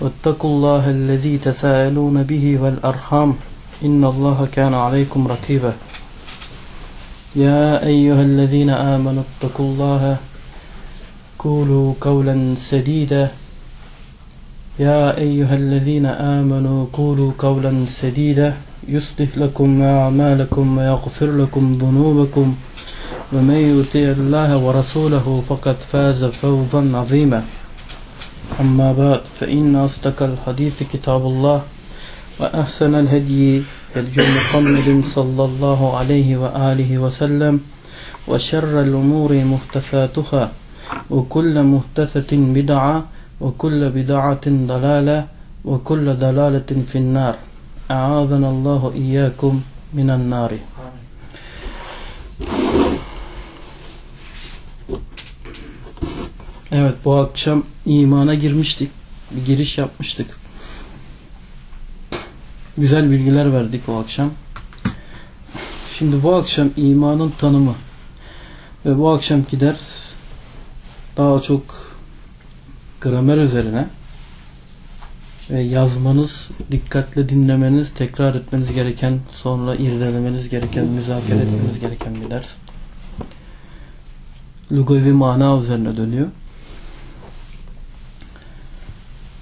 واتقوا الله الذي تساءلون به والأرحام إن الله كان عليكم رقيبا يا أيها الذين آمنوا اتقوا الله قولوا قولا سديدا. يا أيها الذين آمنوا قولوا قولا سديدا. يصلح لكم أعمالكم ويغفر لكم ذنوبكم. ومن يطع الله ورسوله فقد فاز فوزا عظيما. أما بعد فإن أصدق الحديث كتاب الله وأحسن الهدي هدي محمد صلى الله عليه وآله وسلم وشر الأمور محدثاتها وكل محدثة بدعة وكل بدعة ضلالة وكل ضلالة في النار. أعاذنا الله إياكم من النار. Evet bu akşam imana girmiştik. Bir giriş yapmıştık. Güzel bilgiler verdik o akşam. Şimdi bu akşam imanın tanımı ve bu akşamki ders daha çok gramer üzerine ve yazmanız, dikkatle dinlemeniz, tekrar etmeniz gereken, sonra irdelemeniz gereken, müzakere etmeniz gereken bir ders. Lugavi mana üzerine dönüyor.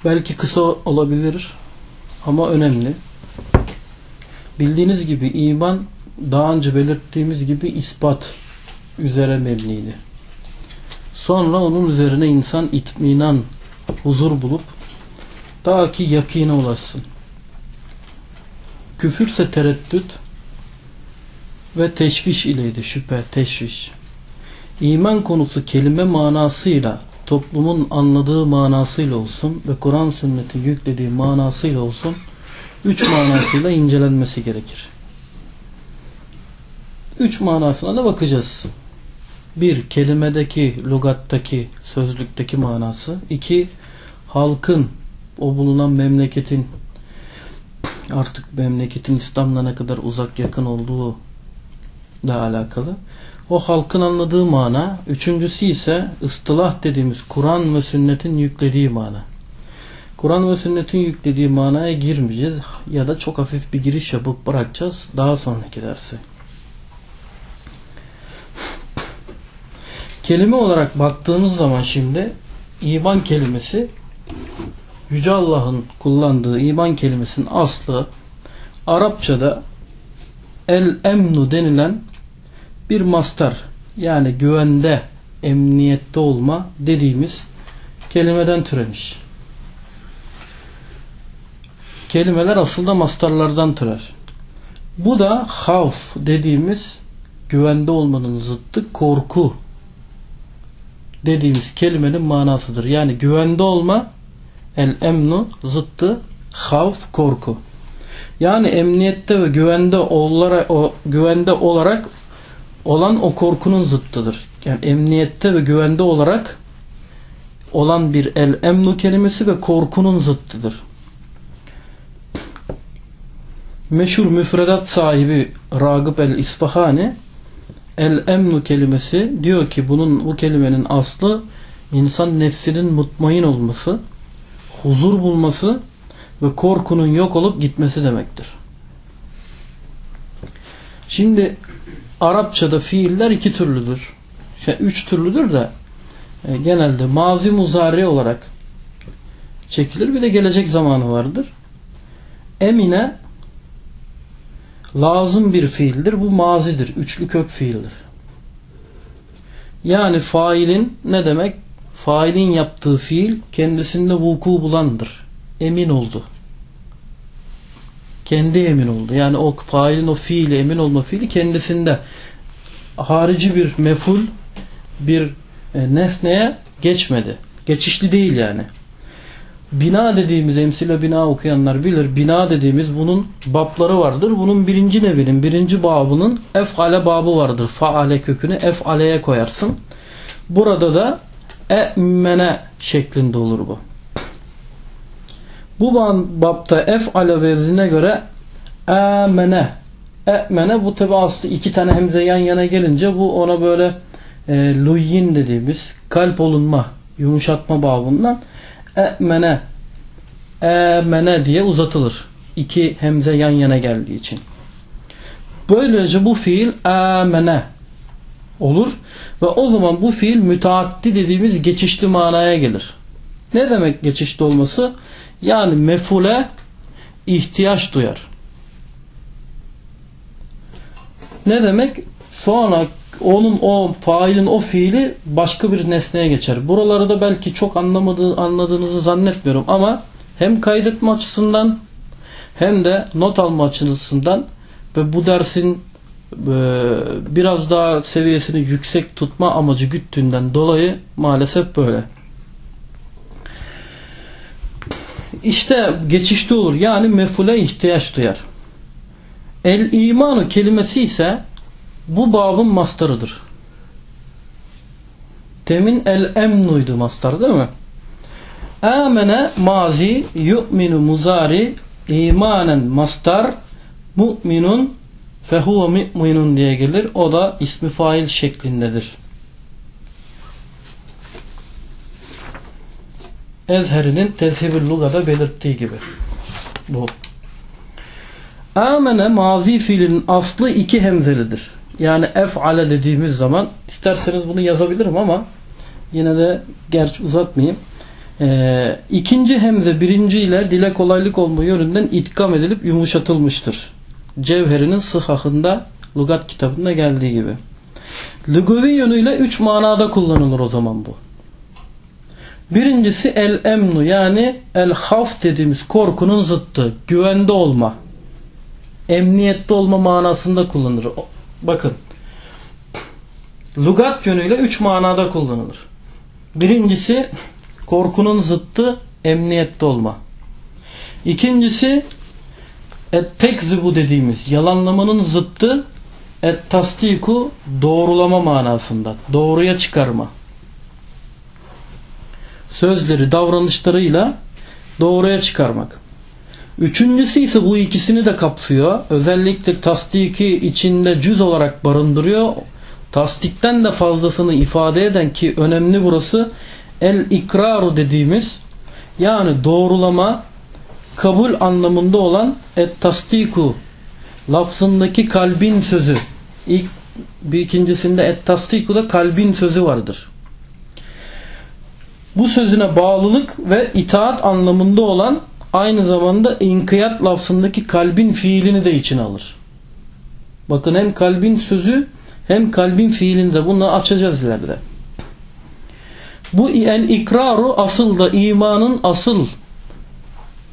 Belki kısa olabilir ama önemli. Bildiğiniz gibi iman daha önce belirttiğimiz gibi ispat üzere mebniydi. Sonra onun üzerine insan itminan, huzur bulup ta ki yakine ulaşsın. Küfürse tereddüt ve teşviş ileydi. Şüphe, teşviş. İman konusu kelime manasıyla toplumun anladığı manasıyla olsun ve Kur'an sünneti yüklediği manasıyla olsun üç manasıyla incelenmesi gerekir. Üç manasına da bakacağız. Bir, kelimedeki, lugattaki, sözlükteki manası. İki, halkın, o bulunan memleketin artık memleketin İslam'la ne kadar uzak yakın olduğu da alakalı. O halkın anladığı mana. Üçüncüsü ise ıstılah dediğimiz Kur'an ve sünnetin yüklediği mana. Kur'an ve sünnetin yüklediği manaya girmeyeceğiz ya da çok hafif bir giriş yapıp bırakacağız daha sonraki dersi. Kelime olarak baktığımız zaman şimdi iman kelimesi Yüce Allah'ın kullandığı iman kelimesinin aslı Arapçada el emnu denilen bir mastar yani güvende emniyette olma dediğimiz kelimeden türemiş. Kelimeler aslında mastarlardan türer. Bu da havf dediğimiz güvende olmanın zıttı korku dediğimiz kelimenin manasıdır. Yani güvende olma el emnu zıttı havf korku. Yani emniyette ve güvende olarak o güvende olarak olan o korkunun zıttıdır. Yani emniyette ve güvende olarak olan bir el emnu kelimesi ve korkunun zıttıdır. Meşhur müfredat sahibi Ragıp el İsfahani el emnu kelimesi diyor ki bunun bu kelimenin aslı insan nefsinin mutmain olması, huzur bulması ve korkunun yok olup gitmesi demektir. Şimdi Arapçada fiiller iki türlüdür. Yani üç türlüdür de e, genelde mazi muzari olarak çekilir. Bir de gelecek zamanı vardır. Emine lazım bir fiildir. Bu mazidir. Üçlü kök fiildir. Yani failin ne demek? Failin yaptığı fiil kendisinde vuku bulandır. Emin oldu. Kendi emin oldu. Yani o failin o fiili emin olma fiili kendisinde harici bir meful bir e, nesneye geçmedi. Geçişli değil yani. bina dediğimiz emsile bina okuyanlar bilir. Bina dediğimiz bunun babları vardır. Bunun birinci nevinin, birinci babının efale babı vardır. Faale kökünü efaleye koyarsın. Burada da e'mene şeklinde olur bu. Bu babta efale vezine göre emene e'mene bu tabi aslı iki tane hemze yan yana gelince bu ona böyle e, luyin dediğimiz kalp olunma, yumuşatma babından e'mene e'mene diye uzatılır. İki hemze yan yana geldiği için. Böylece bu fiil e'mene olur ve o zaman bu fiil müteaddi dediğimiz geçişli manaya gelir. Ne demek geçişli olması? Yani mefule ihtiyaç duyar. Ne demek? Sonra onun o failin o fiili başka bir nesneye geçer. Buraları da belki çok anlamadığı, anladığınızı zannetmiyorum ama hem kaydetme açısından hem de not alma açısından ve bu dersin e, biraz daha seviyesini yüksek tutma amacı güttüğünden dolayı maalesef böyle. İşte geçişte olur. Yani mefule ihtiyaç duyar. El imanu kelimesi ise bu babın mastarıdır. Temin el emnuydu mastar değil mi? Amene mazi yu'minu muzari imanen mastar mu'minun fehuve mu'minun diye gelir. O da ismi fail şeklindedir. Ezheri'nin tezhibül lugada belirttiği gibi. Bu. Amene mazi fiilinin aslı iki hemzelidir. Yani ef'ale dediğimiz zaman isterseniz bunu yazabilirim ama yine de gerçi uzatmayayım. Ee, ikinci hemze birinci ile dile kolaylık olma yönünden itkam edilip yumuşatılmıştır. Cevherinin sıhhahında lugat kitabında geldiği gibi. Lugavi yönüyle üç manada kullanılır o zaman bu. Birincisi el emnu yani el haf dediğimiz korkunun zıttı. Güvende olma. Emniyette olma manasında kullanılır. Bakın. Lugat yönüyle üç manada kullanılır. Birincisi korkunun zıttı emniyette olma. İkincisi et tekzibu dediğimiz yalanlamanın zıttı et tasdiku doğrulama manasında. Doğruya çıkarma. Sözleri, davranışlarıyla doğruya çıkarmak. Üçüncüsü ise bu ikisini de kapsıyor. Özellikle tasdiki içinde cüz olarak barındırıyor. Tasdikten de fazlasını ifade eden ki önemli burası el ikraru dediğimiz yani doğrulama kabul anlamında olan et tasdiku lafzındaki kalbin sözü. İlk bir ikincisinde et tasdiku da kalbin sözü vardır. Bu sözüne bağlılık ve itaat anlamında olan aynı zamanda inkiyat lafzındaki kalbin fiilini de içine alır. Bakın hem kalbin sözü hem kalbin fiilini de bunu açacağız ileride. Bu el ikraru asıl da imanın asıl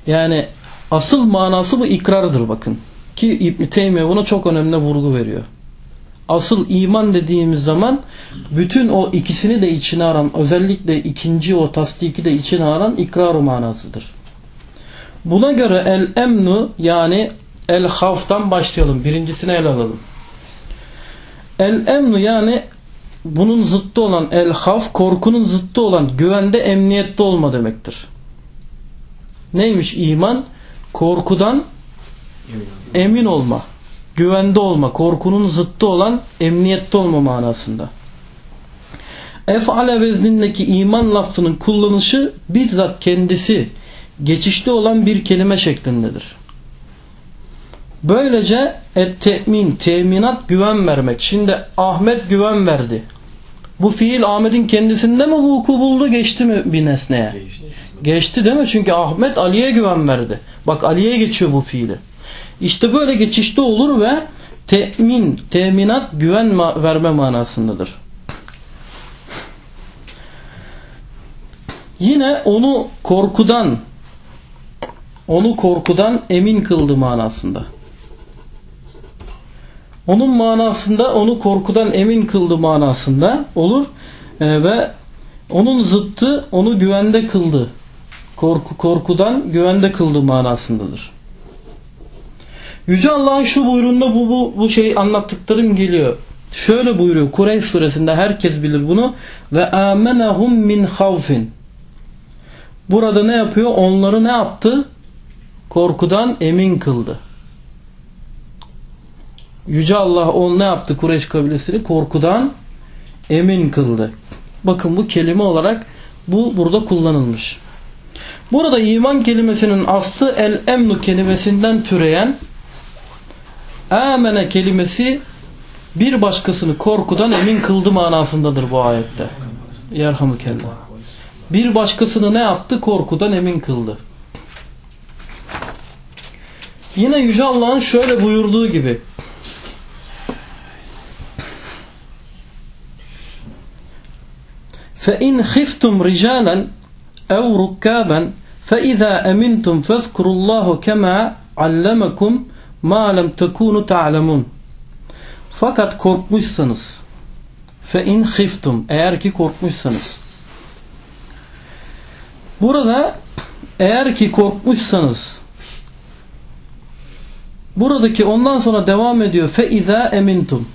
yani asıl manası bu ikrardır bakın. Ki İbn Teymiye buna çok önemli vurgu veriyor. Asıl iman dediğimiz zaman bütün o ikisini de içine aran özellikle ikinci o tasdiki de içine aran ikraru manasıdır. Buna göre el emnu yani el havftan başlayalım. Birincisine el alalım. El emnu yani bunun zıttı olan el haf korkunun zıttı olan güvende emniyette olma demektir. Neymiş iman? Korkudan emin olma. Güvende olma. Korkunun zıttı olan emniyette olma manasında. Ef'ale veznindeki iman lafzının kullanışı bizzat kendisi geçişte olan bir kelime şeklindedir. Böylece et temin, teminat güven vermek. Şimdi Ahmet güven verdi. Bu fiil Ahmet'in kendisinde mi vuku buldu geçti mi bir nesneye? Geçti. Geçti değil mi? Çünkü Ahmet Ali'ye güven verdi. Bak Ali'ye geçiyor bu fiili. İşte böyle geçişte olur ve temin, teminat güven verme manasındadır. Yine onu korkudan onu korkudan emin kıldı manasında. Onun manasında onu korkudan emin kıldı manasında olur ee, ve onun zıttı onu güvende kıldı. korku korkudan güvende kıldığı manasındadır. Yüce Allah'ın şu buyruğunda bu, bu, bu şey anlattıklarım geliyor. Şöyle buyuruyor Kureyş suresinde herkes bilir bunu ve amenahum min havfin. Burada ne yapıyor? Onları ne yaptı? Korkudan emin kıldı. Yüce Allah on ne yaptı Kureyş kabilesini? Korkudan emin kıldı. Bakın bu kelime olarak bu burada kullanılmış. Burada iman kelimesinin aslı el emnu kelimesinden türeyen amene kelimesi bir başkasını korkudan emin kıldı manasındadır bu ayette. Yerhamukallah. Bir başkasını ne yaptı? Korkudan emin kıldı. Yine Yüce Allah'ın şöyle buyurduğu gibi فَاِنْ خِفْتُمْ رِجَالًا اَوْ رُكَّابًا فَاِذَا اَمِنْتُمْ فَاذْكُرُوا اللّٰهُ كَمَا عَلَّمَكُمْ ma lem tekunu ta'lemun fakat korkmuşsanız fe in khiftum eğer ki korkmuşsanız. Burada eğer ki korkmuşsanız buradaki ondan sonra devam ediyor fe iza emintum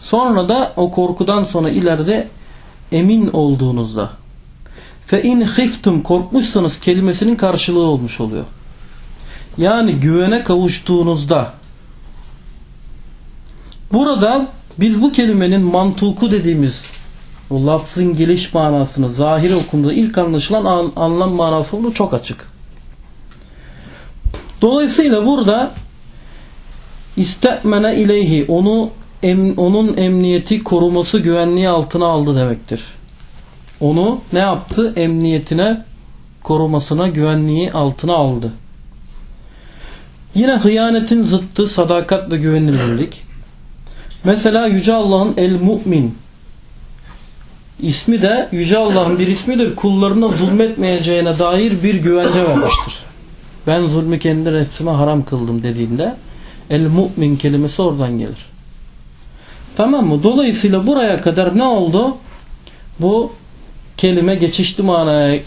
sonra da o korkudan sonra ileride emin olduğunuzda. fe in khiftum korkmuşsanız kelimesinin karşılığı olmuş oluyor. Yani güvene kavuştuğunuzda burada biz bu kelimenin mantuku dediğimiz o lafzın geliş manasını zahiri okumda ilk anlaşılan an, anlam manası olduğu çok açık. Dolayısıyla burada istemene ileyhi onu em, onun emniyeti koruması güvenliği altına aldı demektir. Onu ne yaptı? Emniyetine korumasına güvenliği altına aldı. Yine hıyanetin zıttı sadakat ve güvenilirlik. Mesela Yüce Allah'ın El-Mu'min ismi de Yüce Allah'ın bir ismidir. Kullarına zulmetmeyeceğine dair bir güvence vermiştir. Ben zulmü kendi nefsime haram kıldım dediğinde El-Mu'min kelimesi oradan gelir. Tamam mı? Dolayısıyla buraya kadar ne oldu? Bu kelime geçişli manaya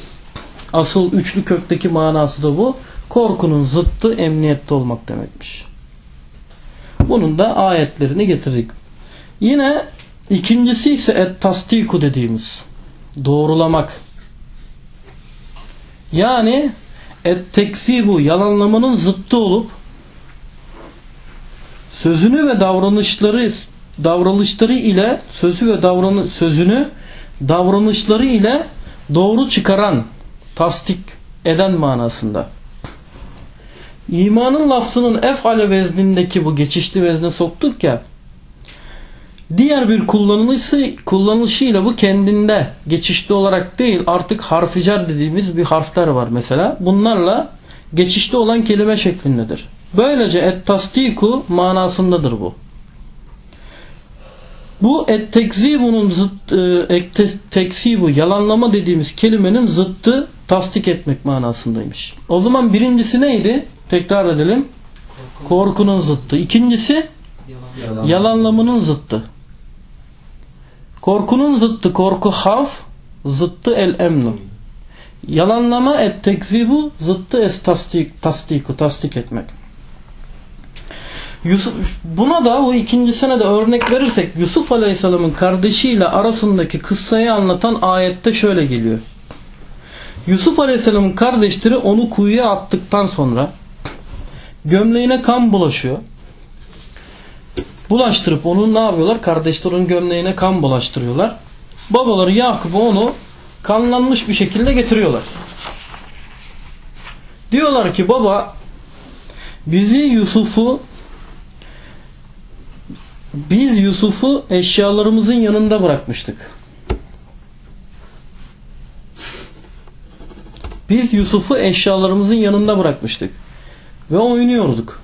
asıl üçlü kökteki manası da bu. Korkunun zıttı emniyette olmak demekmiş. Bunun da ayetlerini getirdik. Yine ikincisi ise et tasdiku dediğimiz doğrulamak. Yani et teksibu yalanlamanın zıttı olup sözünü ve davranışları davranışları ile sözü ve davranı sözünü davranışları ile doğru çıkaran, tasdik eden manasında. İmanın lafzının efale veznindeki bu geçişli vezne soktuk ya diğer bir kullanılışı, kullanılışıyla bu kendinde geçişli olarak değil artık harficar dediğimiz bir harfler var mesela. Bunlarla geçişli olan kelime şeklindedir. Böylece et tasdiku manasındadır bu. Bu et tekzibunun zıt, e, teksibu yalanlama dediğimiz kelimenin zıttı tasdik etmek manasındaymış. O zaman birincisi neydi? Tekrar edelim. Korkunun zıttı. İkincisi Yalan. yalanlamanın zıttı. Korkunun zıttı korku haf, zıttı el emnu. Yalanlama et tekzibu, zıttı es tasdik, tasdiku, tasdik etmek. Yusuf, buna da o ikincisine de örnek verirsek Yusuf Aleyhisselam'ın kardeşiyle arasındaki kıssayı anlatan ayette şöyle geliyor. Yusuf Aleyhisselam'ın kardeşleri onu kuyuya attıktan sonra gömleğine kan bulaşıyor. Bulaştırıp onu ne yapıyorlar? Kardeşlerin gömleğine kan bulaştırıyorlar. Babaları Yakup'u onu kanlanmış bir şekilde getiriyorlar. Diyorlar ki baba bizi Yusuf'u biz Yusuf'u eşyalarımızın yanında bırakmıştık. Biz Yusuf'u eşyalarımızın yanında bırakmıştık. Ve oynuyorduk.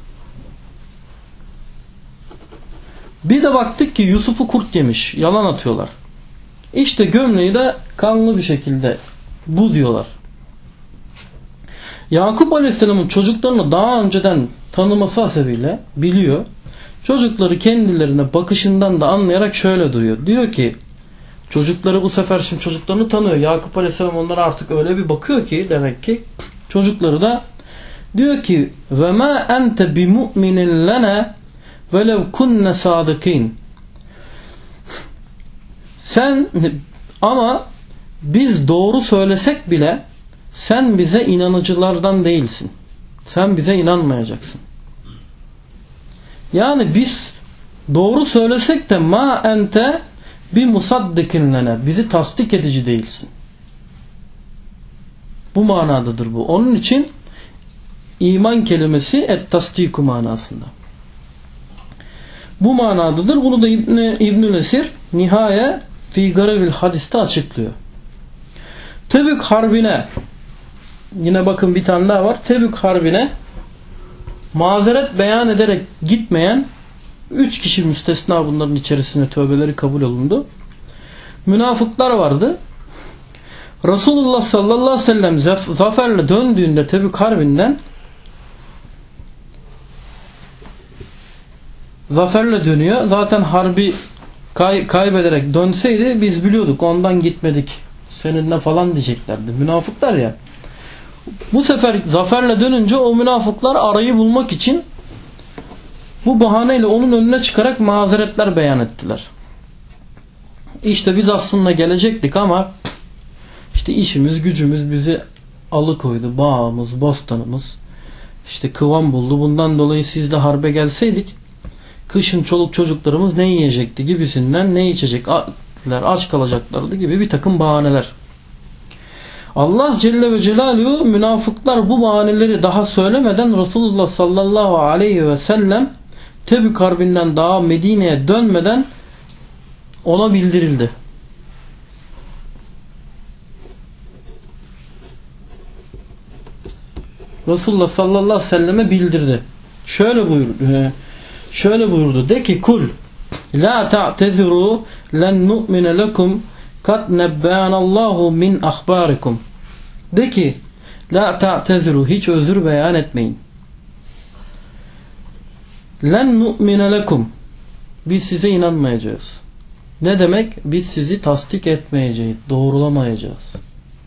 Bir de baktık ki Yusuf'u kurt yemiş. Yalan atıyorlar. İşte gömleği de kanlı bir şekilde bu diyorlar. Yakup Aleyhisselam'ın çocuklarını daha önceden tanıması hasebiyle biliyor. Çocukları kendilerine bakışından da anlayarak şöyle duyuyor. Diyor ki Çocukları bu sefer şimdi çocuklarını tanıyor. Yakup Aleyhisselam onlara artık öyle bir bakıyor ki demek ki çocukları da diyor ki ve ma ente bi mu'minin lana velev kunne sadıkin sen ama biz doğru söylesek bile sen bize inanıcılardan değilsin. Sen bize inanmayacaksın. Yani biz doğru söylesek de ma ente bir musaddikin. Bizi tasdik edici değilsin. Bu manadadır bu. Onun için iman kelimesi et tasdiku manasında. Bu manadadır. Bunu da İbn İbnül Esir nihaye fi garevil hadiste açıklıyor. Tebük harbine yine bakın bir tane daha var. Tebük harbine mazeret beyan ederek gitmeyen üç kişi müstesna bunların içerisinde tövbeleri kabul olundu. Münafıklar vardı. Resulullah sallallahu aleyhi ve sellem zaferle döndüğünde Tebük Harbi'nden zaferle dönüyor. Zaten harbi kay kaybederek dönseydi biz biliyorduk ondan gitmedik. Seninle falan diyeceklerdi. Münafıklar ya. Bu sefer zaferle dönünce o münafıklar arayı bulmak için bu bahaneyle onun önüne çıkarak mazeretler beyan ettiler. İşte biz aslında gelecektik ama işte işimiz gücümüz bizi alıkoydu. Bağımız, bostanımız işte kıvam buldu. Bundan dolayı siz de harbe gelseydik kışın çoluk çocuklarımız ne yiyecekti gibisinden ne içecekler aç kalacaklardı gibi bir takım bahaneler. Allah Celle ve Celaluhu münafıklar bu bahaneleri daha söylemeden Resulullah sallallahu aleyhi ve sellem Tebük Harbi'nden daha Medine'ye dönmeden ona bildirildi. Resulullah sallallahu aleyhi ve selleme bildirdi. Şöyle buyurdu. Şöyle buyurdu. De ki kul la ta'teziru len nu'mine lekum kat nebbeanallahu min ahbarikum. De ki la ta'teziru hiç özür beyan etmeyin. Len nu'mine lekum biz size inanmayacağız. Ne demek? Biz sizi tasdik etmeyeceğiz. Doğrulamayacağız.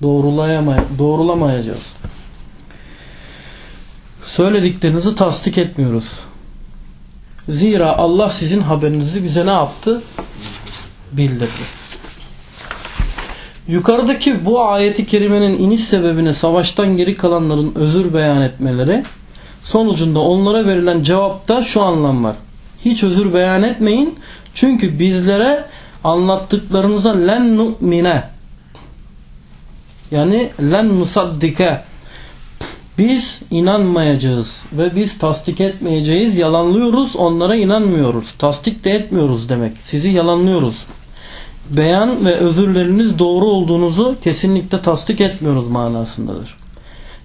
Doğrulayamay doğrulamayacağız. Söylediklerinizi tasdik etmiyoruz. Zira Allah sizin haberinizi bize ne yaptı? Bildirdi. Yukarıdaki bu ayeti kerimenin iniş sebebine savaştan geri kalanların özür beyan etmeleri sonucunda onlara verilen cevapta şu anlam var. Hiç özür beyan etmeyin. Çünkü bizlere anlattıklarınıza len nu'mine yani len musaddike biz inanmayacağız ve biz tasdik etmeyeceğiz. Yalanlıyoruz. Onlara inanmıyoruz. Tasdik de etmiyoruz demek. Sizi yalanlıyoruz. Beyan ve özürleriniz doğru olduğunuzu kesinlikle tasdik etmiyoruz manasındadır.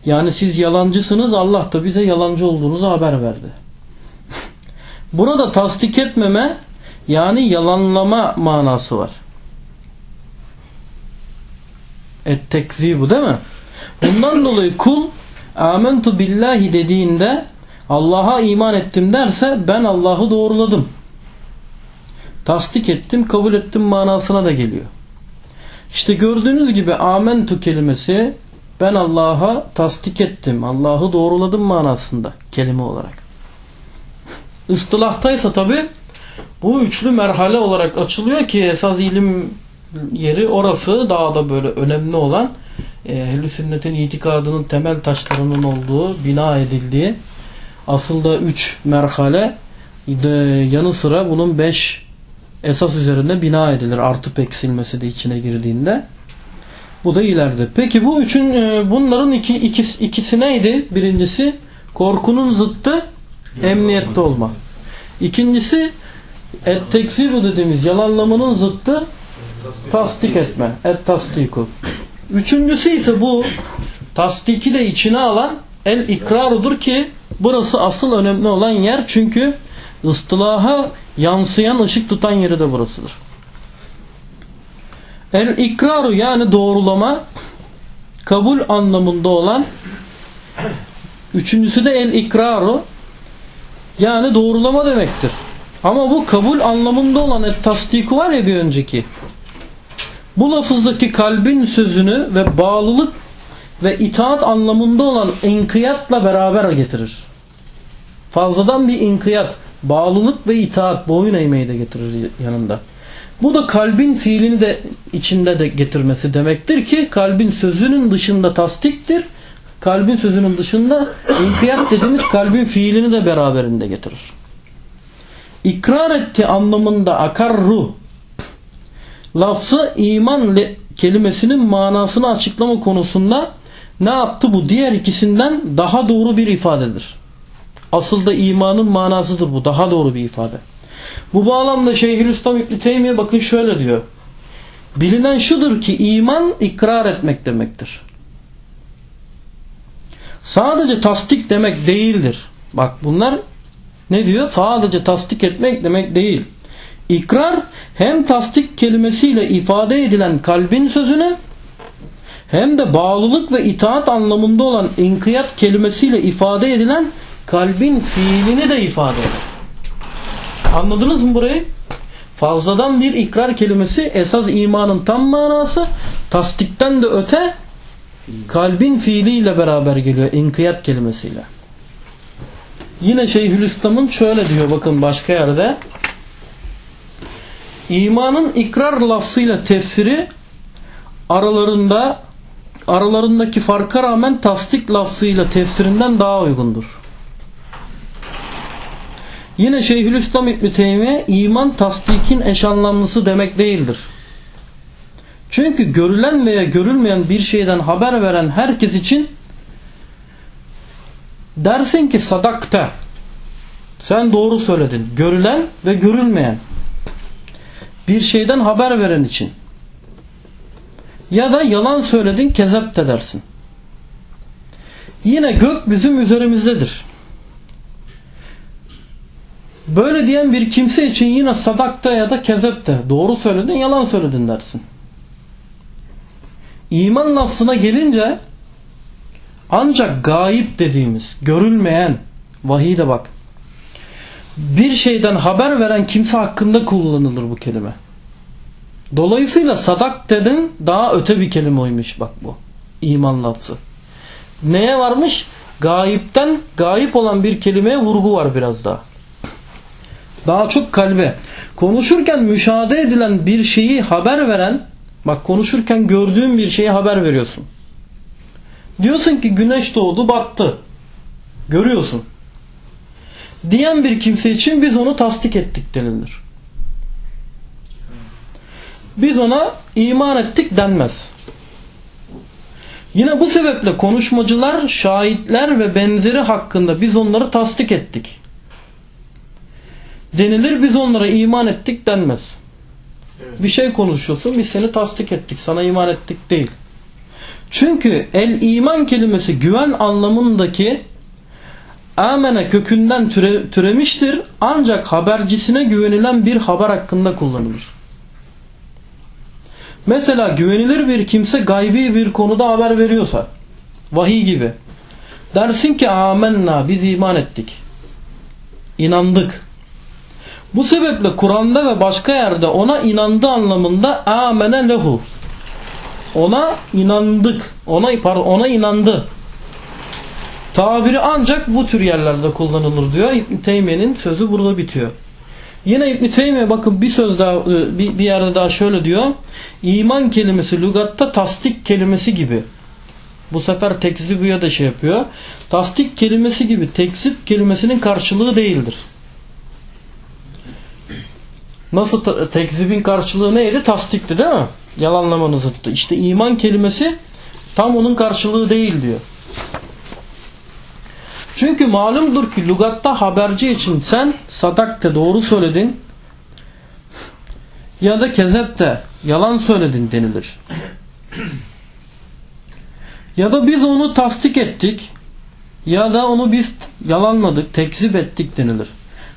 Yani siz yalancısınız. Allah da bize yalancı olduğunuzu haber verdi. Burada tasdik etmeme yani yalanlama manası var. Et tekzibu değil mi? Bundan dolayı kul amentu billahi dediğinde Allah'a iman ettim derse ben Allah'ı doğruladım. Tasdik ettim, kabul ettim manasına da geliyor. İşte gördüğünüz gibi amentu kelimesi ben Allah'a tasdik ettim, Allah'ı doğruladım manasında kelime olarak. Istilahtaysa tabi bu üçlü merhale olarak açılıyor ki esas ilim yeri orası daha da böyle önemli olan ehl Sünnet'in itikadının temel taşlarının olduğu, bina edildiği asıl da üç merhale yanı sıra bunun beş esas üzerinde bina edilir. Artıp eksilmesi de içine girdiğinde. Bu da ileride. Peki bu üçün bunların iki, ikisi, ikisi neydi? Birincisi korkunun zıttı emniyette olma. İkincisi et tekzibu dediğimiz yalanlamanın zıttı tasdik etme. Et tasdiku. Üçüncüsü ise bu tasdiki de içine alan el ikrarudur ki burası asıl önemli olan yer çünkü ıstılaha yansıyan ışık tutan yeri de burasıdır. El ikraru yani doğrulama kabul anlamında olan üçüncüsü de el ikraru yani doğrulama demektir. Ama bu kabul anlamında olan et tasdiku var ya bir önceki. Bu lafızdaki kalbin sözünü ve bağlılık ve itaat anlamında olan inkiyatla beraber getirir. Fazladan bir inkiyat, bağlılık ve itaat, boyun eğmeyi de getirir yanında. Bu da kalbin fiilini de içinde de getirmesi demektir ki kalbin sözünün dışında tasdiktir. Kalbin sözünün dışında inkiyat dediğimiz kalbin fiilini de beraberinde getirir. İkrar etti anlamında akarru lafzı iman kelimesinin manasını açıklama konusunda ne yaptı bu? Diğer ikisinden daha doğru bir ifadedir. Asıl da imanın manasıdır bu. Daha doğru bir ifade. Bu bağlamda Şeyhülislam İbni Teymiye bakın şöyle diyor. Bilinen şudur ki iman ikrar etmek demektir. Sadece tasdik demek değildir. Bak bunlar ne diyor? Sadece tasdik etmek demek değil. İkrar hem tasdik kelimesiyle ifade edilen kalbin sözünü hem de bağlılık ve itaat anlamında olan inkiyat kelimesiyle ifade edilen kalbin fiilini de ifade eder. Anladınız mı burayı? Fazladan bir ikrar kelimesi esas imanın tam manası tasdikten de öte kalbin fiiliyle beraber geliyor inkiyat kelimesiyle. Yine Şeyhülislam'ın şöyle diyor bakın başka yerde İmanın ikrar lafzıyla tefsiri aralarında aralarındaki farka rağmen tasdik lafzıyla tefsirinden daha uygundur. Yine Şeyhülislam İbni Teymiye iman tasdikin eş anlamlısı demek değildir. Çünkü görülen veya görülmeyen bir şeyden haber veren herkes için dersin ki sadakta sen doğru söyledin. Görülen ve görülmeyen bir şeyden haber veren için ya da yalan söyledin kezep de. Yine gök bizim üzerimizdedir. Böyle diyen bir kimse için yine sadakta ya da kezepte doğru söyledin yalan söyledin dersin. İman lafzına gelince ancak gayip dediğimiz görülmeyen vahiy de bak bir şeyden haber veren kimse hakkında kullanılır bu kelime. Dolayısıyla sadak dedin daha öte bir kelime oymuş bak bu. İman lafzı. Neye varmış? Gayipten gayip olan bir kelimeye vurgu var biraz daha. Daha çok kalbe. Konuşurken müşahede edilen bir şeyi haber veren bak konuşurken gördüğün bir şeyi haber veriyorsun. Diyorsun ki güneş doğdu battı. Görüyorsun diyen bir kimse için biz onu tasdik ettik denilir. Biz ona iman ettik denmez. Yine bu sebeple konuşmacılar, şahitler ve benzeri hakkında biz onları tasdik ettik. Denilir biz onlara iman ettik denmez. Bir şey konuşuyorsun biz seni tasdik ettik sana iman ettik değil. Çünkü el iman kelimesi güven anlamındaki amene kökünden türe, türemiştir ancak habercisine güvenilen bir haber hakkında kullanılır. Mesela güvenilir bir kimse gaybi bir konuda haber veriyorsa vahiy gibi dersin ki amenna biz iman ettik. İnandık. Bu sebeple Kur'an'da ve başka yerde ona inandı anlamında amene lehu. Ona inandık. Ona ona inandı Tabiri ancak bu tür yerlerde kullanılır diyor. İbn Teymiye'nin sözü burada bitiyor. Yine İbn Teymiye bakın bir söz daha e, bir, bir yerde daha şöyle diyor. İman kelimesi lügatta tasdik kelimesi gibi. Bu sefer tekzibuya da şey yapıyor. Tasdik kelimesi gibi tekzip kelimesinin karşılığı değildir. Nasıl tekzibin karşılığı neydi? Tasdikti değil mi? Yalanlamanın zıttı. İşte iman kelimesi tam onun karşılığı değil diyor. Çünkü malumdur ki lugatta haberci için sen sadakte doğru söyledin ya da kezepte yalan söyledin denilir. Ya da biz onu tasdik ettik ya da onu biz yalanladık, tekzip ettik denilir.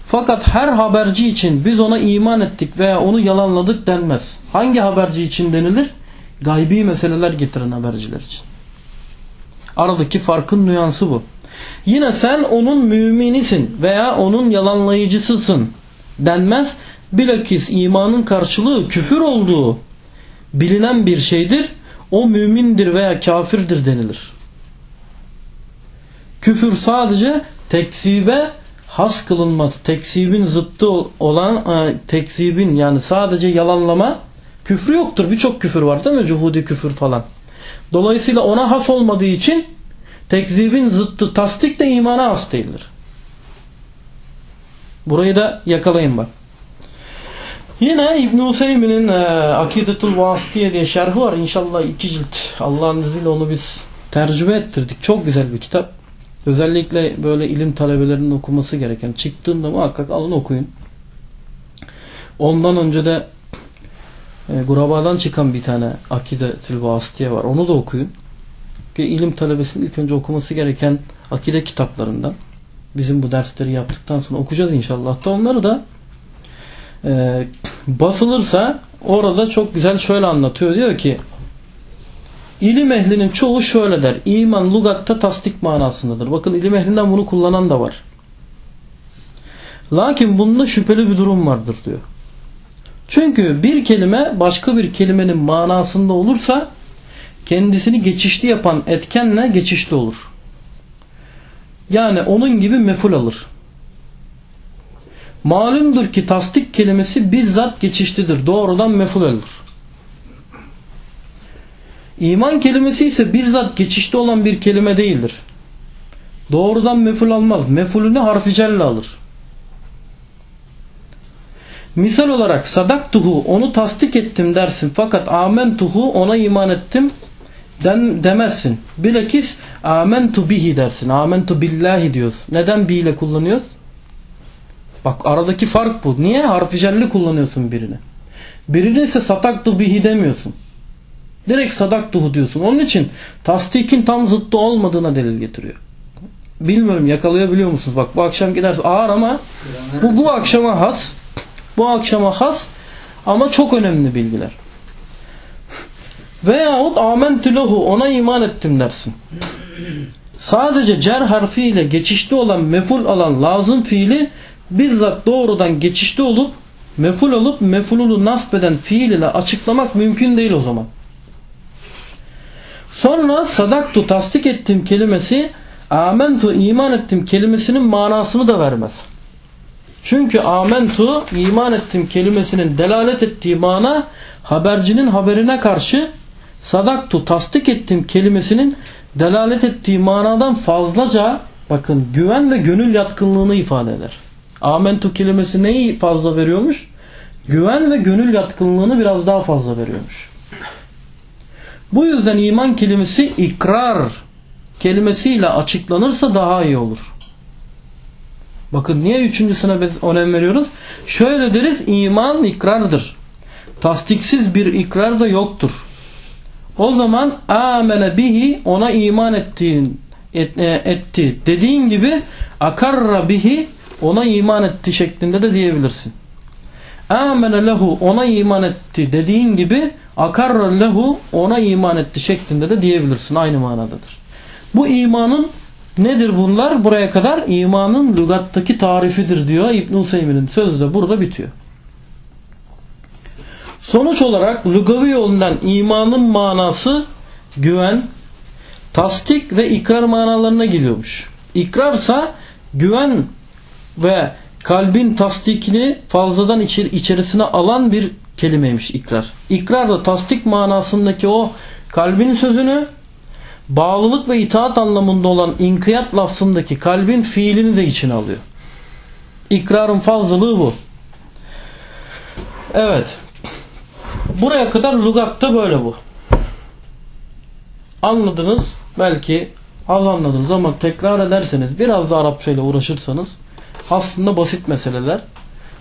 Fakat her haberci için biz ona iman ettik veya onu yalanladık denmez. Hangi haberci için denilir? Gaybi meseleler getiren haberciler için. Aradaki farkın nüansı bu. Yine sen onun müminisin veya onun yalanlayıcısısın denmez. Bilakis imanın karşılığı küfür olduğu bilinen bir şeydir. O mümindir veya kafirdir denilir. Küfür sadece tekzibe has kılınmaz. Tekzibin zıttı olan e, tekzibin yani sadece yalanlama küfrü yoktur. Birçok küfür var değil mi? Cuhudi küfür falan. Dolayısıyla ona has olmadığı için tekzibin zıttı tasdik de imana has değildir. Burayı da yakalayın bak. Yine İbn Useymi'nin e, Akidetul Vasıtiye diye şerhi var. İnşallah iki cilt. Allah'ın izniyle onu biz tercüme ettirdik. Çok güzel bir kitap. Özellikle böyle ilim talebelerinin okuması gereken. Çıktığında muhakkak alın okuyun. Ondan önce de e, Guraba'dan çıkan bir tane Akidetul Vasıtiye var. Onu da okuyun. Ki ilim talebesinin ilk önce okuması gereken akide kitaplarından. Bizim bu dersleri yaptıktan sonra okuyacağız inşallah. Hatta onları da e, basılırsa orada çok güzel şöyle anlatıyor. Diyor ki ilim ehlinin çoğu şöyle der. İman lugatta tasdik manasındadır. Bakın ilim ehlinden bunu kullanan da var. Lakin bunda şüpheli bir durum vardır diyor. Çünkü bir kelime başka bir kelimenin manasında olursa kendisini geçişli yapan etkenle geçişli olur. Yani onun gibi meful alır. Malumdur ki tasdik kelimesi bizzat geçişlidir. Doğrudan meful alır. İman kelimesi ise bizzat geçişli olan bir kelime değildir. Doğrudan meful almaz. Mefulünü harfi celle alır. Misal olarak sadaktuhu onu tasdik ettim dersin fakat amentuhu ona iman ettim den, demezsin. Bilakis amentu bihi dersin. Amentu billahi diyoruz. Neden bi ile kullanıyoruz? Bak aradaki fark bu. Niye? Harfi celli kullanıyorsun birini. Birini ise sataktu bihi demiyorsun. Direkt sadaktuhu diyorsun. Onun için tasdikin tam zıttı olmadığına delil getiriyor. Bilmiyorum yakalayabiliyor musunuz? Bak bu akşam gidersin ağır ama bu bu akşama has. Bu akşama has ama çok önemli bilgiler. Veyahut amentü lehu ona iman ettim dersin. Sadece cer harfiyle geçişli olan meful alan lazım fiili bizzat doğrudan geçişli olup meful olup mefulunu nasbeden fiil ile açıklamak mümkün değil o zaman. Sonra sadaktu tasdik ettim kelimesi amentu iman ettim kelimesinin manasını da vermez. Çünkü amentu iman ettim kelimesinin delalet ettiği mana habercinin haberine karşı sadaktu tasdik ettim kelimesinin delalet ettiği manadan fazlaca bakın güven ve gönül yatkınlığını ifade eder. Amentu kelimesi neyi fazla veriyormuş? Güven ve gönül yatkınlığını biraz daha fazla veriyormuş. Bu yüzden iman kelimesi ikrar kelimesiyle açıklanırsa daha iyi olur. Bakın niye üçüncüsüne önem veriyoruz? Şöyle deriz iman ikrardır. Tasdiksiz bir ikrar da yoktur. O zaman amene bihi ona iman ettiğin et, e, etti. Dediğin gibi akarra bihi ona iman etti şeklinde de diyebilirsin. Amene lehu ona iman etti dediğin gibi akarra lehu ona iman etti şeklinde de diyebilirsin. Aynı manadadır. Bu imanın nedir bunlar? Buraya kadar imanın lügattaki tarifidir diyor İbn-i sözü de burada bitiyor. Sonuç olarak lugavi yolundan imanın manası güven, tasdik ve ikrar manalarına geliyormuş. İkrarsa güven ve kalbin tasdikini fazladan içer içerisine alan bir kelimeymiş ikrar. İkrar da tasdik manasındaki o kalbin sözünü bağlılık ve itaat anlamında olan inkiyat lafzındaki kalbin fiilini de içine alıyor. İkrarın fazlalığı bu. Evet. Buraya kadar lugatta böyle bu. Anladınız. Belki az anladınız ama tekrar ederseniz biraz da Arapça ile uğraşırsanız aslında basit meseleler.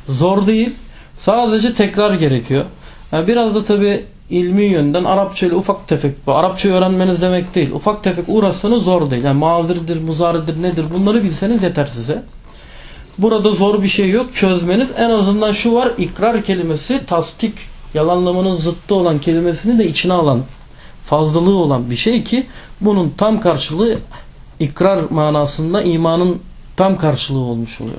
Zor değil. Sadece tekrar gerekiyor. Yani biraz da tabi ilmi yönden Arapça ile ufak tefek, Arapça öğrenmeniz demek değil. Ufak tefek uğraşsanız zor değil. Yani mazirdir, muzaridir nedir bunları bilseniz yeter size. Burada zor bir şey yok. Çözmeniz en azından şu var. ikrar kelimesi tasdik yalanlamanın zıttı olan kelimesini de içine alan fazlalığı olan bir şey ki bunun tam karşılığı ikrar manasında imanın tam karşılığı olmuş oluyor.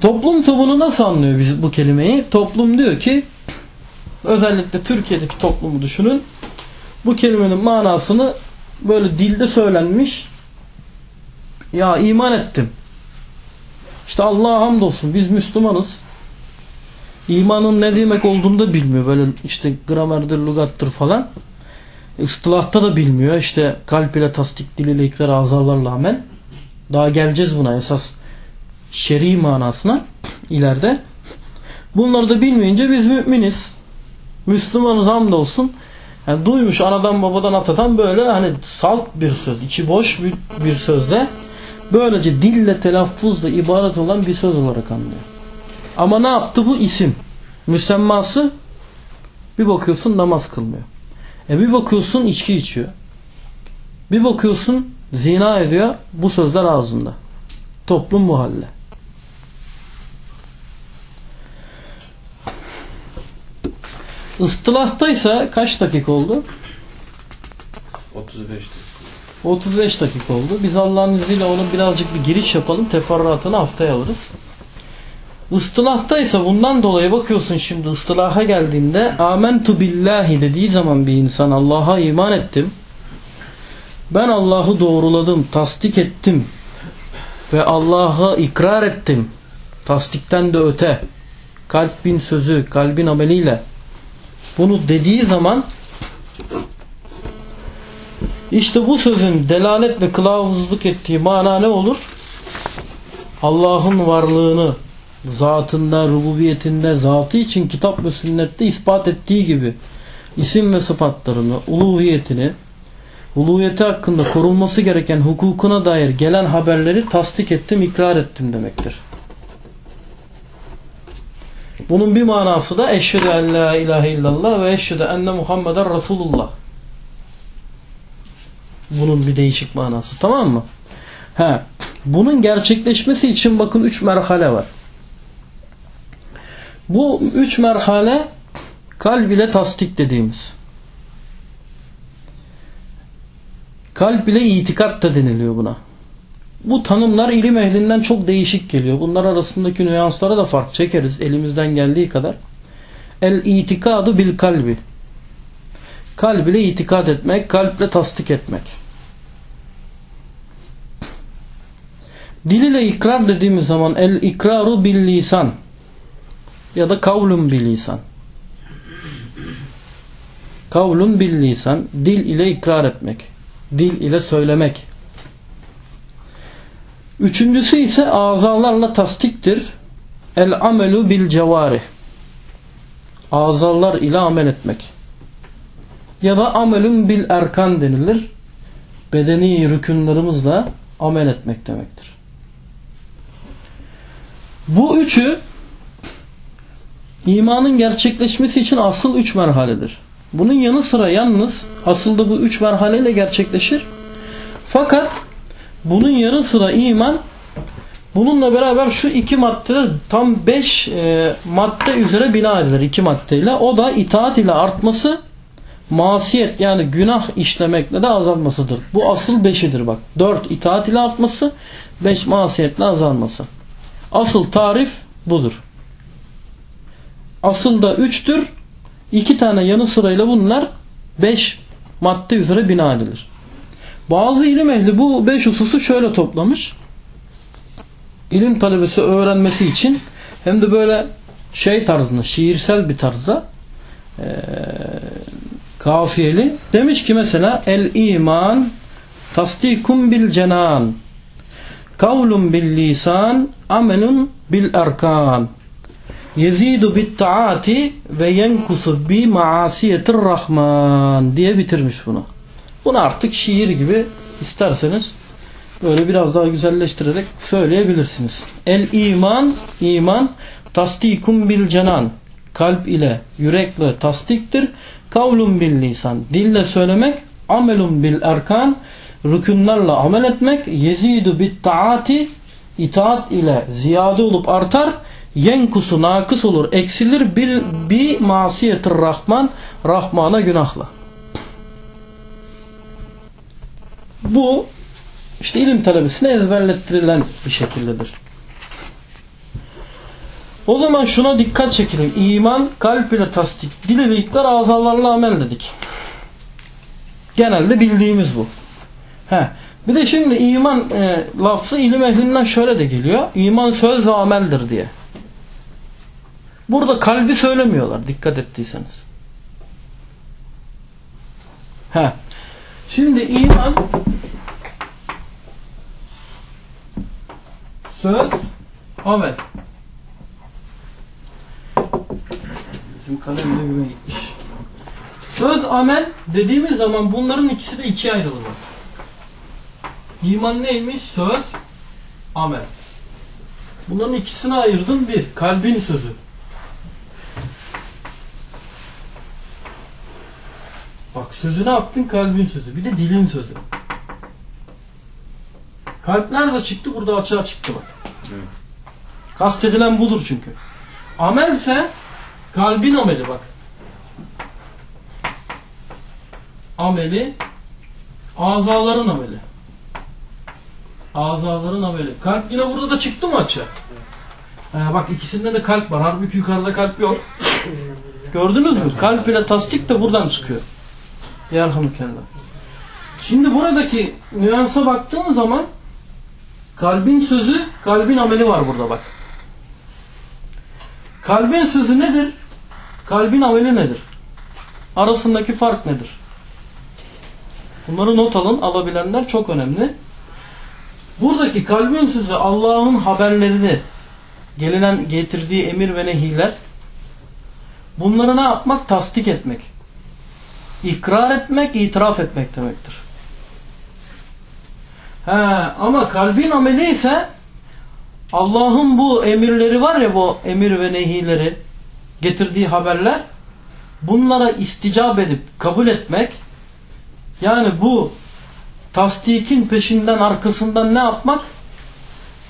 Toplum bunu nasıl anlıyor biz bu kelimeyi? Toplum diyor ki özellikle Türkiye'deki toplumu düşünün. Bu kelimenin manasını böyle dilde söylenmiş ya iman ettim. İşte Allah'a hamdolsun biz Müslümanız. İmanın ne demek olduğunu da bilmiyor. Böyle işte gramerdir, lugattır falan. Istılahta da bilmiyor. İşte kalp ile tasdik, dil ile ikrar, azalarla amel. Daha geleceğiz buna esas şer'i manasına ileride. Bunları da bilmeyince biz müminiz. Müslümanız hamdolsun. Yani duymuş anadan babadan atadan böyle hani salt bir söz, içi boş bir, bir sözle böylece dille telaffuzla ibaret olan bir söz olarak anlıyor. Ama ne yaptı bu isim? Müsemması bir bakıyorsun namaz kılmıyor. E bir bakıyorsun içki içiyor. Bir bakıyorsun zina ediyor. Bu sözler ağzında. Toplum bu halle. Istilahtaysa kaç dakika oldu? 35 35 dakika oldu. Biz Allah'ın izniyle onu birazcık bir giriş yapalım. Teferruatını haftaya alırız. Istilahtaysa bundan dolayı bakıyorsun şimdi ıstılaha geldiğinde amentu billahi dediği zaman bir insan Allah'a iman ettim. Ben Allah'ı doğruladım, tasdik ettim ve Allah'a ikrar ettim. Tasdikten de öte. Kalbin sözü, kalbin ameliyle bunu dediği zaman işte bu sözün delalet ve kılavuzluk ettiği mana ne olur? Allah'ın varlığını zatında, rububiyetinde, zatı için kitap ve sünnette ispat ettiği gibi isim ve sıfatlarını, uluhiyetini, uluhiyeti hakkında korunması gereken hukukuna dair gelen haberleri tasdik ettim, ikrar ettim demektir. Bunun bir manası da eşhedü en la ilahe illallah ve eşhedü enne Muhammeden Resulullah. Bunun bir değişik manası tamam mı? He. Bunun gerçekleşmesi için bakın üç merhale var. Bu üç merhale kalb ile tasdik dediğimiz. Kalb ile itikat da deniliyor buna. Bu tanımlar ilim ehlinden çok değişik geliyor. Bunlar arasındaki nüanslara da fark çekeriz elimizden geldiği kadar. El itikadu bil kalbi. Kalb ile itikad etmek, kalple tasdik etmek. Dil ile ikrar dediğimiz zaman el ikraru bil lisan ya da kavlun bil lisan. Kavlun bil lisan dil ile ikrar etmek. Dil ile söylemek. Üçüncüsü ise azalarla tasdiktir. El amelu bil cevari. Azalar ile amel etmek. Ya da amelun bil erkan denilir. Bedeni rükünlerimizle amel etmek demektir. Bu üçü imanın gerçekleşmesi için asıl üç merhaledir. Bunun yanı sıra yalnız asılda bu üç merhaleyle gerçekleşir. Fakat bunun yanı sıra iman bununla beraber şu iki madde tam beş e, madde üzere bina edilir iki maddeyle. O da itaat ile artması masiyet yani günah işlemekle de azalmasıdır. Bu asıl beşidir bak. Dört itaat ile artması, beş masiyetle azalması. Asıl tarif budur. Asıl da üçtür. İki tane yanı sırayla bunlar beş madde üzere bina edilir. Bazı ilim ehli bu beş hususu şöyle toplamış. İlim talebesi öğrenmesi için hem de böyle şey tarzında, şiirsel bir tarzda e, kafiyeli. Demiş ki mesela el iman tasdikum bil cenan kavlun bil lisan amelun bil erkan yezidu bit taati ve yenkusu bi maasiyetir rahman diye bitirmiş bunu. Bunu artık şiir gibi isterseniz böyle biraz daha güzelleştirerek söyleyebilirsiniz. El iman, iman tasdikum bil cenan kalp ile, yürekle tasdiktir. Kavlun bil lisan, dille söylemek, amelun bil erkan, rükünlerle amel etmek, yezidu bit taati, itaat ile ziyade olup artar, yenkusu nakıs olur, eksilir bir bir masiyetir rahman, rahmana günahla. Bu işte ilim talebesine ezberlettirilen bir şekildedir. O zaman şuna dikkat çekelim. İman, kalp ile tasdik, dil ile azalarla amel dedik. Genelde bildiğimiz bu. He. Bir de şimdi iman e, lafzı ilim ehlinden şöyle de geliyor. İman söz ve ameldir diye. Burada kalbi söylemiyorlar dikkat ettiyseniz. He. Şimdi iman söz amel. Bizim kalem de güme gitmiş. Söz amel dediğimiz zaman bunların ikisi de ikiye ayrılır. İman neymiş? Söz, amel. Bunların ikisini ayırdım. Bir, kalbin sözü. Sözüne attın kalbin sözü. Bir de dilin sözü. Kalp nerede çıktı? Burada açığa çıktı bak. Evet. Kastedilen budur çünkü. Amelse kalbin ameli bak. Ameli azaların ameli. Azaların ameli. Kalp yine burada da çıktı mı açığa? Ee, bak ikisinde de kalp var. Halbuki yukarıda kalp yok. Gördünüz mü? Kalp ile tasdik de buradan çıkıyor. Yerhamukallah. Şimdi buradaki nüansa baktığın zaman kalbin sözü, kalbin ameli var burada bak. Kalbin sözü nedir? Kalbin ameli nedir? Arasındaki fark nedir? Bunları not alın, alabilenler çok önemli. Buradaki kalbin sözü Allah'ın haberlerini, gelinen getirdiği emir ve nehiler, bunları ne yapmak? Tasdik etmek. İkrar etmek, itiraf etmek demektir. He, ama kalbin ameli ise Allah'ın bu emirleri var ya bu emir ve nehileri getirdiği haberler bunlara isticap edip kabul etmek yani bu tasdikin peşinden arkasından ne yapmak?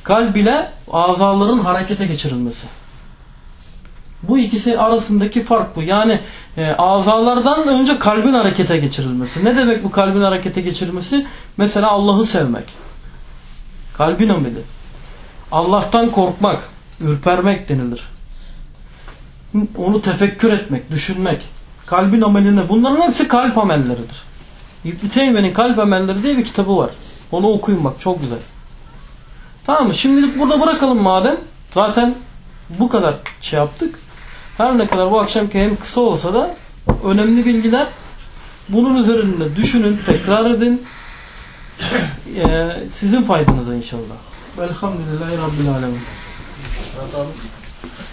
Kalb ile azaların harekete geçirilmesi. Bu ikisi arasındaki fark bu. Yani e, azalardan önce kalbin harekete geçirilmesi. Ne demek bu kalbin harekete geçirilmesi? Mesela Allah'ı sevmek. Kalbin ameli. Allah'tan korkmak, ürpermek denilir. Onu tefekkür etmek, düşünmek. Kalbin ameline. Bunların hepsi kalp amelleridir. İbn-i Teymiye'nin kalp amelleri diye bir kitabı var. Onu okuyun bak çok güzel. Tamam mı? Şimdilik burada bırakalım madem. Zaten bu kadar şey yaptık. Her ne kadar bu akşamki hem kısa olsa da önemli bilgiler bunun üzerinde düşünün, tekrar edin. Ee, sizin faydanıza inşallah. Velhamdülillahi Rabbil Alemin.